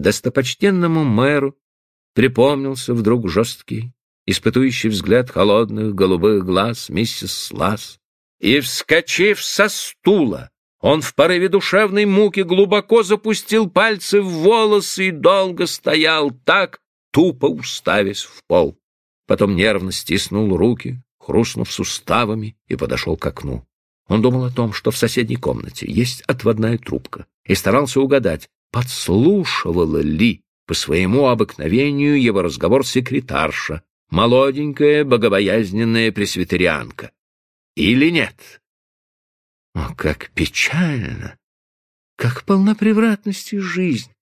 Достопочтенному мэру припомнился вдруг жесткий, испытующий взгляд холодных голубых глаз миссис Слас, и, вскочив со стула, он в порыве душевной муки глубоко запустил пальцы в волосы и долго стоял так, тупо уставясь в пол. Потом нервно стиснул руки, хрустнув суставами, и подошел к окну. Он думал о том, что в соседней комнате есть отводная трубка, и старался угадать, подслушивала ли по своему обыкновению его разговор секретарша, молоденькая, богобоязненная пресвитерианка. Или нет? О, как печально! Как полна превратности жизнь!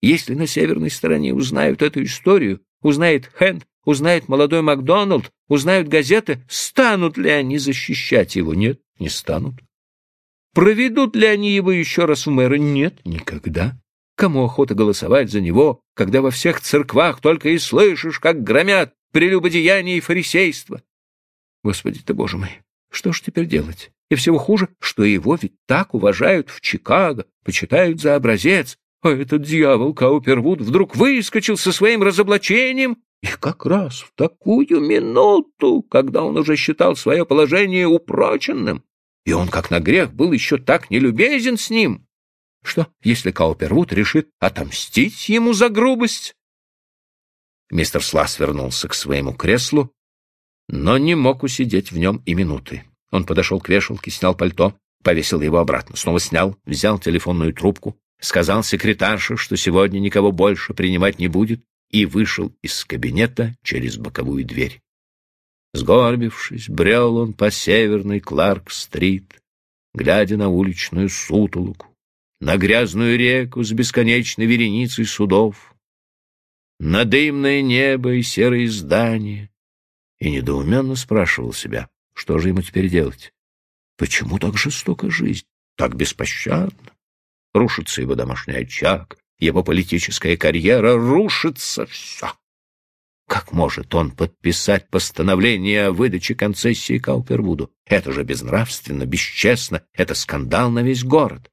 Если на северной стороне узнают эту историю, узнает Хэнд, узнает молодой Макдоналд, узнают газеты, станут ли они защищать его? Нет, не станут. Проведут ли они его еще раз в мэра? Нет, никогда. Кому охота голосовать за него, когда во всех церквах только и слышишь, как громят прелюбодеяние и фарисейство? Господи ты, Боже мой, что ж теперь делать? И всего хуже, что его ведь так уважают в Чикаго, почитают за образец, а этот дьявол Каупервуд вдруг выскочил со своим разоблачением, и как раз в такую минуту, когда он уже считал свое положение упроченным, и он, как на грех, был еще так нелюбезен с ним. Что, если Каупервуд решит отомстить ему за грубость? Мистер Слас вернулся к своему креслу, но не мог усидеть в нем и минуты. Он подошел к вешалке, снял пальто, повесил его обратно, снова снял, взял телефонную трубку, сказал секретарше, что сегодня никого больше принимать не будет, и вышел из кабинета через боковую дверь. Сгорбившись, брел он по северной Кларк-стрит, глядя на уличную сутолоку, на грязную реку с бесконечной вереницей судов, на дымное небо и серые здания, и недоуменно спрашивал себя, что же ему теперь делать? Почему так жестока жизнь, так беспощадна? Рушится его домашний очаг, его политическая карьера, рушится все. Как может он подписать постановление о выдаче концессии Каупервуду? Это же безнравственно, бесчестно, это скандал на весь город.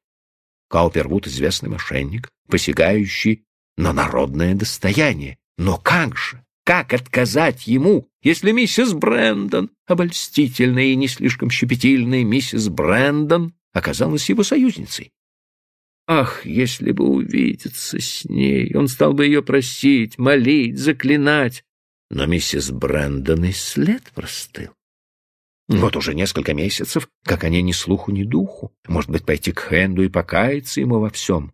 Каупервуд — известный мошенник, посягающий на народное достояние. Но как же? Как отказать ему, если миссис Брэндон, обольстительная и не слишком щепетильная миссис Брэндон, оказалась его союзницей? Ах, если бы увидеться с ней, он стал бы ее просить, молить, заклинать. Но миссис Брэндон и след простыл. Вот уже несколько месяцев, как они ни слуху, ни духу. Может быть, пойти к Хенду и покаяться ему во всем.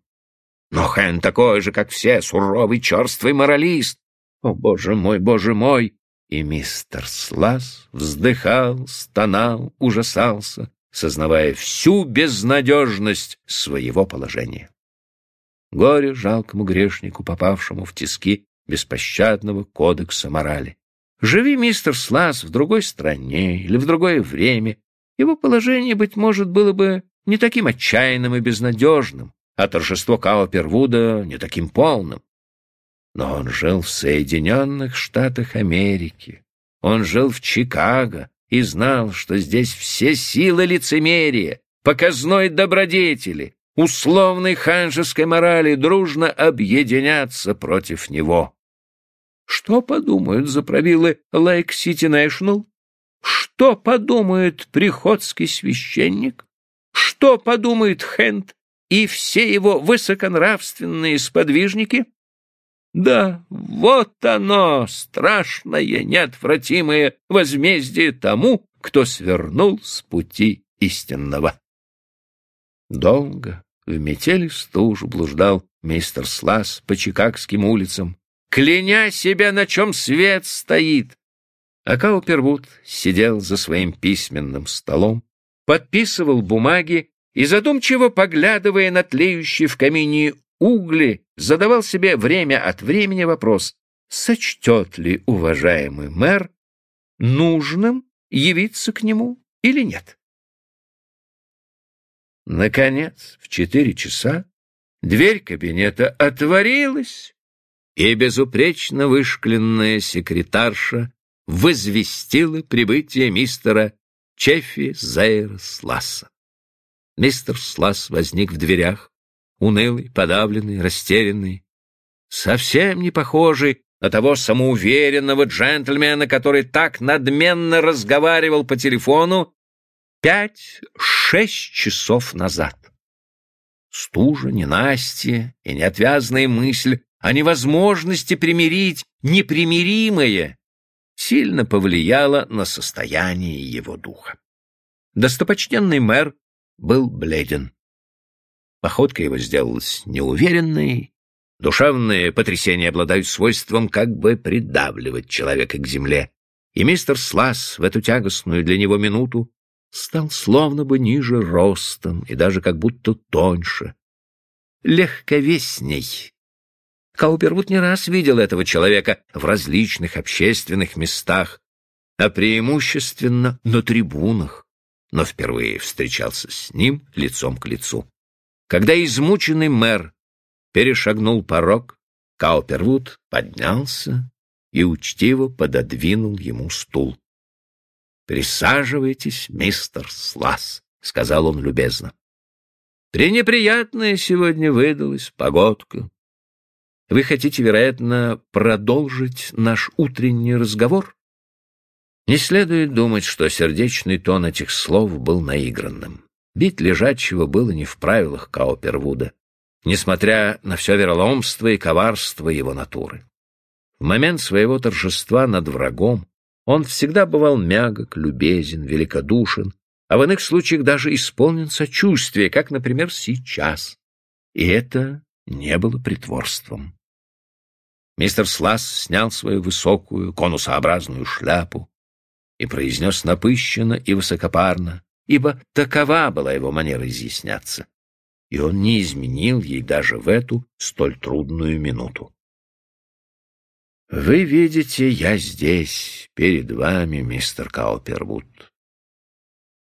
Но Хэн такой же, как все, суровый, черствый моралист. О, боже мой, боже мой! И мистер Слас вздыхал, стонал, ужасался, сознавая всю безнадежность своего положения. Горе жалкому грешнику, попавшему в тиски беспощадного кодекса морали. Живи мистер Слас в другой стране или в другое время, его положение, быть может, было бы не таким отчаянным и безнадежным, а торжество Каупервуда не таким полным. Но он жил в Соединенных Штатах Америки. Он жил в Чикаго и знал, что здесь все силы лицемерия, показной добродетели, условной ханжеской морали дружно объединятся против него. Что подумают за правилы Лейк-Сити Нэшнл? Что подумает приходский священник? Что подумает Хенд и все его высоконравственные сподвижники? Да, вот оно, страшное, неотвратимое возмездие тому, кто свернул с пути истинного. Долго в метели стужу блуждал мистер Слас по чикагским улицам, кляня себя, на чем свет стоит. А Каупервуд сидел за своим письменным столом, подписывал бумаги и, задумчиво поглядывая на тлеющие в камине угли, задавал себе время от времени вопрос, сочтет ли уважаемый мэр нужным явиться к нему или нет. Наконец, в четыре часа дверь кабинета отворилась, и безупречно вышкленная секретарша возвестила прибытие мистера Чеффи Зейра Сласса. Мистер Сласс возник в дверях, унылый, подавленный, растерянный. совсем не похожий на того самоуверенного джентльмена, который так надменно разговаривал по телефону пять-шесть часов назад. Стужа, ненастье и неотвязная мысль о невозможности примирить непримиримое сильно повлияло на состояние его духа. Достопочтенный мэр был бледен. Походка его сделалась неуверенной, душевные потрясения обладают свойством как бы придавливать человека к земле, и мистер Слас в эту тягостную для него минуту стал словно бы ниже ростом и даже как будто тоньше, легковесней. Каупервуд не раз видел этого человека в различных общественных местах, а преимущественно на трибунах, но впервые встречался с ним лицом к лицу. Когда измученный мэр перешагнул порог, Каупервуд поднялся и учтиво пододвинул ему стул. «Присаживайтесь, мистер Слас», — сказал он любезно. «Пренеприятная сегодня выдалась погодка. Вы хотите, вероятно, продолжить наш утренний разговор?» Не следует думать, что сердечный тон этих слов был наигранным. Бить лежачего было не в правилах Каупервуда, несмотря на все вероломство и коварство его натуры. В момент своего торжества над врагом он всегда бывал мягок, любезен, великодушен, а в иных случаях даже исполнен сочувствия, как, например, сейчас. И это не было притворством. Мистер Слас снял свою высокую конусообразную шляпу и произнес напыщенно и высокопарно, ибо такова была его манера изъясняться, и он не изменил ей даже в эту столь трудную минуту. Вы видите, я здесь, перед вами, мистер Каупервуд.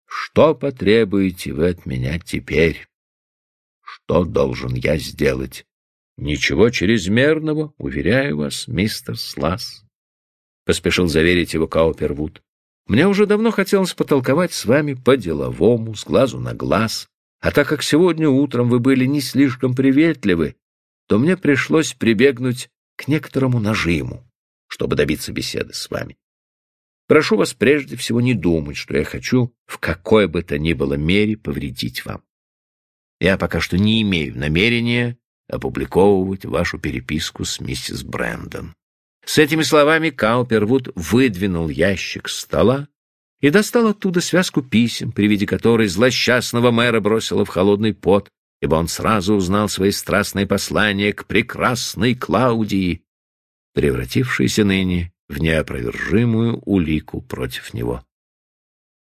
Что потребуете вы от меня теперь? Что должен я сделать? Ничего чрезмерного, уверяю вас, мистер Слас. Поспешил заверить его Каупервуд. Мне уже давно хотелось потолковать с вами по-деловому, с глазу на глаз, а так как сегодня утром вы были не слишком приветливы, то мне пришлось прибегнуть к некоторому нажиму, чтобы добиться беседы с вами. Прошу вас прежде всего не думать, что я хочу в какой бы то ни было мере повредить вам. Я пока что не имею намерения опубликовывать вашу переписку с миссис Брэндон. С этими словами Каупервуд выдвинул ящик стола и достал оттуда связку писем, при виде которой злосчастного мэра бросила в холодный пот, ибо он сразу узнал свои страстные послания к прекрасной Клаудии, превратившейся ныне в неопровержимую улику против него.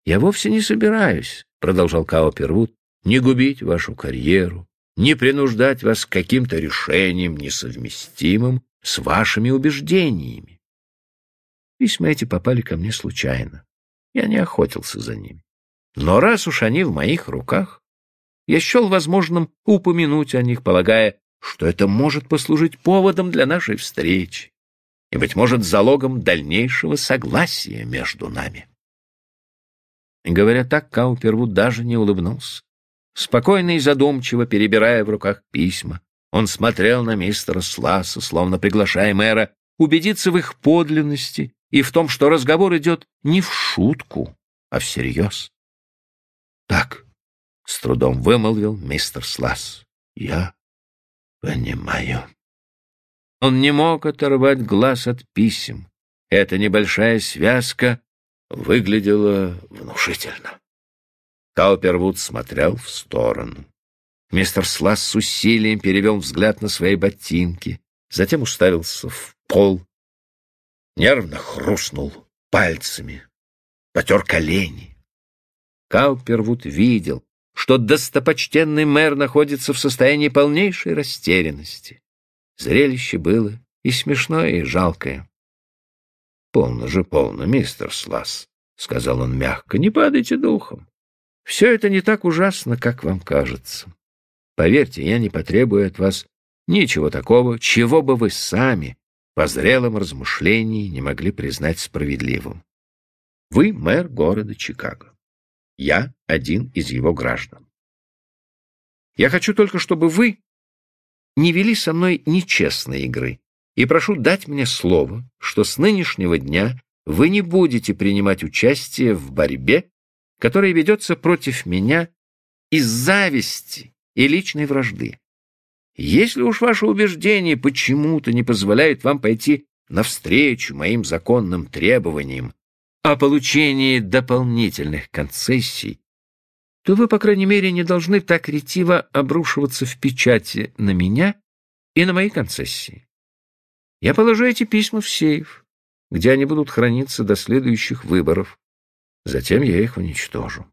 «Я вовсе не собираюсь», — продолжал Каупервуд, — «не губить вашу карьеру, не принуждать вас к каким-то решениям несовместимым с вашими убеждениями. Письма эти попали ко мне случайно. Я не охотился за ними. Но раз уж они в моих руках, я счел возможным упомянуть о них, полагая, что это может послужить поводом для нашей встречи и, быть может, залогом дальнейшего согласия между нами. Говоря так, Каупервуд даже не улыбнулся. Спокойно и задумчиво перебирая в руках письма, он смотрел на мистера Сласа, словно приглашая мэра убедиться в их подлинности и в том, что разговор идет не в шутку, а всерьез. «Так», — с трудом вымолвил мистер Слас, — «я понимаю». Он не мог оторвать глаз от писем. Эта небольшая связка выглядела внушительно. Каупервуд смотрел в сторону. Мистер Слас с усилием перевел взгляд на свои ботинки, затем уставился в пол, нервно хрустнул пальцами, потер колени. Каупервуд видел, что достопочтенный мэр находится в состоянии полнейшей растерянности. Зрелище было и смешное, и жалкое. — Полно же, полно, мистер Слас, — сказал он мягко, — не падайте духом. Все это не так ужасно, как вам кажется. Поверьте, я не потребую от вас ничего такого, чего бы вы сами по зрелом размышлении не могли признать справедливым. Вы мэр города Чикаго. Я один из его граждан. Я хочу только, чтобы вы не вели со мной нечестной игры, и прошу дать мне слово, что с нынешнего дня вы не будете принимать участие в борьбе, которая ведется против меня из зависти и личной вражды. Если уж ваши убеждения почему-то не позволяют вам пойти навстречу моим законным требованиям о получении дополнительных концессий, то вы, по крайней мере, не должны так ретиво обрушиваться в печати на меня и на мои концессии. Я положу эти письма в сейф, где они будут храниться до следующих выборов. Затем я их уничтожу.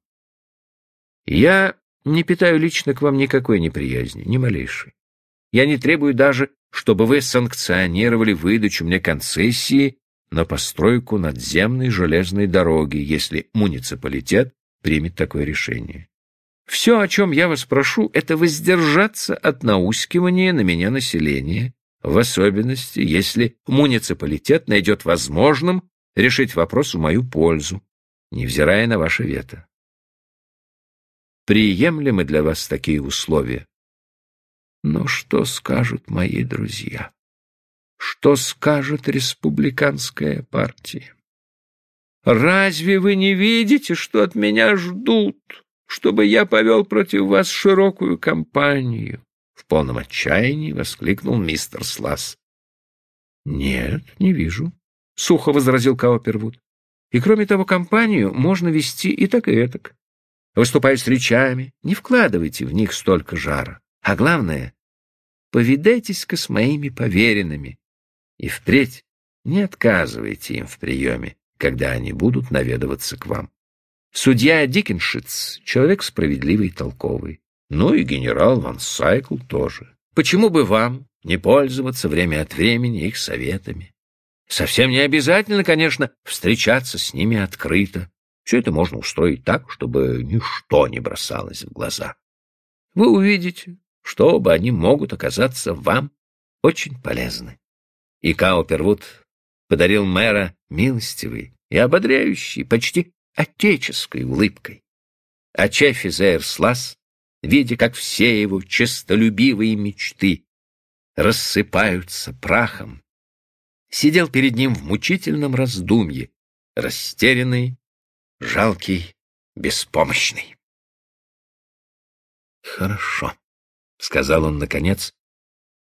Я не питаю лично к вам никакой неприязни, ни малейшей. Я не требую даже, чтобы вы санкционировали выдачу мне концессии на постройку надземной железной дороги, если муниципалитет примет такое решение. Все, о чем я вас прошу, это воздержаться от наускивания на меня населения, в особенности, если муниципалитет найдет возможным решить вопрос в мою пользу, невзирая на ваше вето. Приемлемы для вас такие условия? Но что скажут мои друзья? Что скажет республиканская партия? Разве вы не видите, что от меня ждут, чтобы я повел против вас широкую кампанию? В полном отчаянии воскликнул мистер Слас. Нет, не вижу, сухо возразил Каупервуд. И кроме того, кампанию можно вести и так и этак. Выступая с речами, не вкладывайте в них столько жара. А главное, повидайтесь-ка с моими поверенными и впредь не отказывайте им в приеме, когда они будут наведываться к вам. Судья Дикеншиц — человек справедливый и толковый. Ну и генерал Ван Сайкл тоже. Почему бы вам не пользоваться время от времени их советами? Совсем не обязательно, конечно, встречаться с ними открыто. Все это можно устроить так, чтобы ничто не бросалось в глаза. Вы увидите, что оба они могут оказаться вам очень полезны. И Каупервуд подарил мэра милостивый и ободряющий, почти отеческой улыбкой. А Чефи Зейрслас, видя, как все его честолюбивые мечты рассыпаются прахом, сидел перед ним в мучительном раздумье, растерянный, жалкий, беспомощный. Хорошо. — сказал он наконец,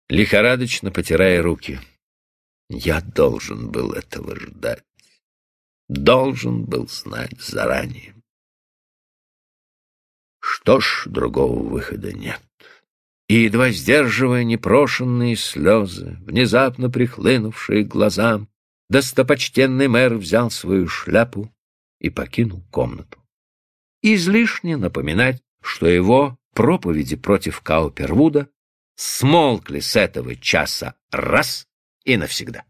лихорадочно потирая руки. «Я должен был этого ждать. Должен был знать заранее. Что ж, другого выхода нет». И, едва сдерживая непрошенные слезы, внезапно прихлынувшие глазам, достопочтенный мэр взял свою шляпу и покинул комнату. Излишне напоминать, что его проповеди против Каупервуда смолкли с этого часа раз и навсегда.